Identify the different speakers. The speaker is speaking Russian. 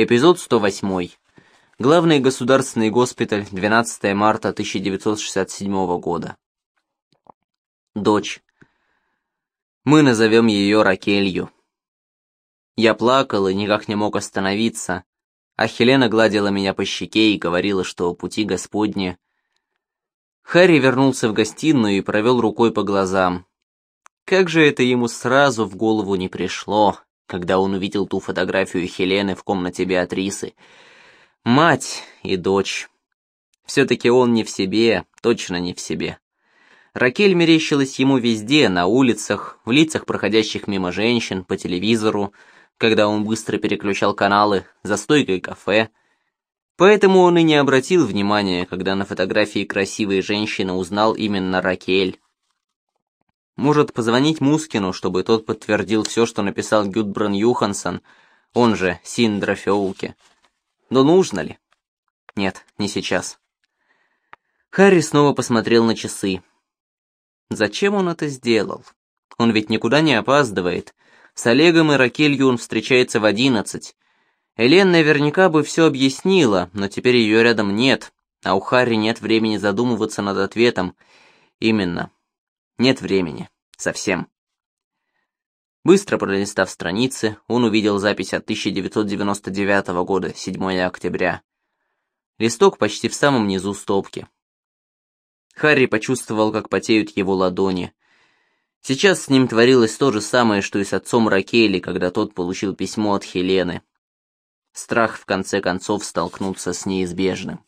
Speaker 1: Эпизод 108. Главный государственный госпиталь, 12 марта 1967 года. Дочь. Мы назовем ее Ракелью. Я плакал и никак не мог остановиться, а Хелена гладила меня по щеке и говорила, что пути Господни. Харри вернулся в гостиную и провел рукой по глазам. Как же это ему сразу в голову не пришло, когда он увидел ту фотографию Хелены в комнате Беатрисы. Мать и дочь. Все-таки он не в себе, точно не в себе. Ракель мерещилась ему везде, на улицах, в лицах проходящих мимо женщин, по телевизору, когда он быстро переключал каналы, за стойкой кафе. Поэтому он и не обратил внимания, когда на фотографии красивой женщины узнал именно Ракель. Может, позвонить Мускину, чтобы тот подтвердил все, что написал Гюдбран Юхансон, он же Синдра Феулке. Но нужно ли? Нет, не сейчас. Харри снова посмотрел на часы. Зачем он это сделал? Он ведь никуда не опаздывает. С Олегом и Ракелью он встречается в одиннадцать. Элен наверняка бы все объяснила, но теперь ее рядом нет, а у Харри нет времени задумываться над ответом. Именно. Нет времени. Совсем. Быстро пролистав страницы, он увидел запись от 1999 года, 7 октября. Листок почти в самом низу стопки. Харри почувствовал, как потеют его ладони. Сейчас с ним творилось то же самое, что и с отцом Ракели, когда тот получил письмо от Хелены. Страх в конце концов столкнуться с неизбежным.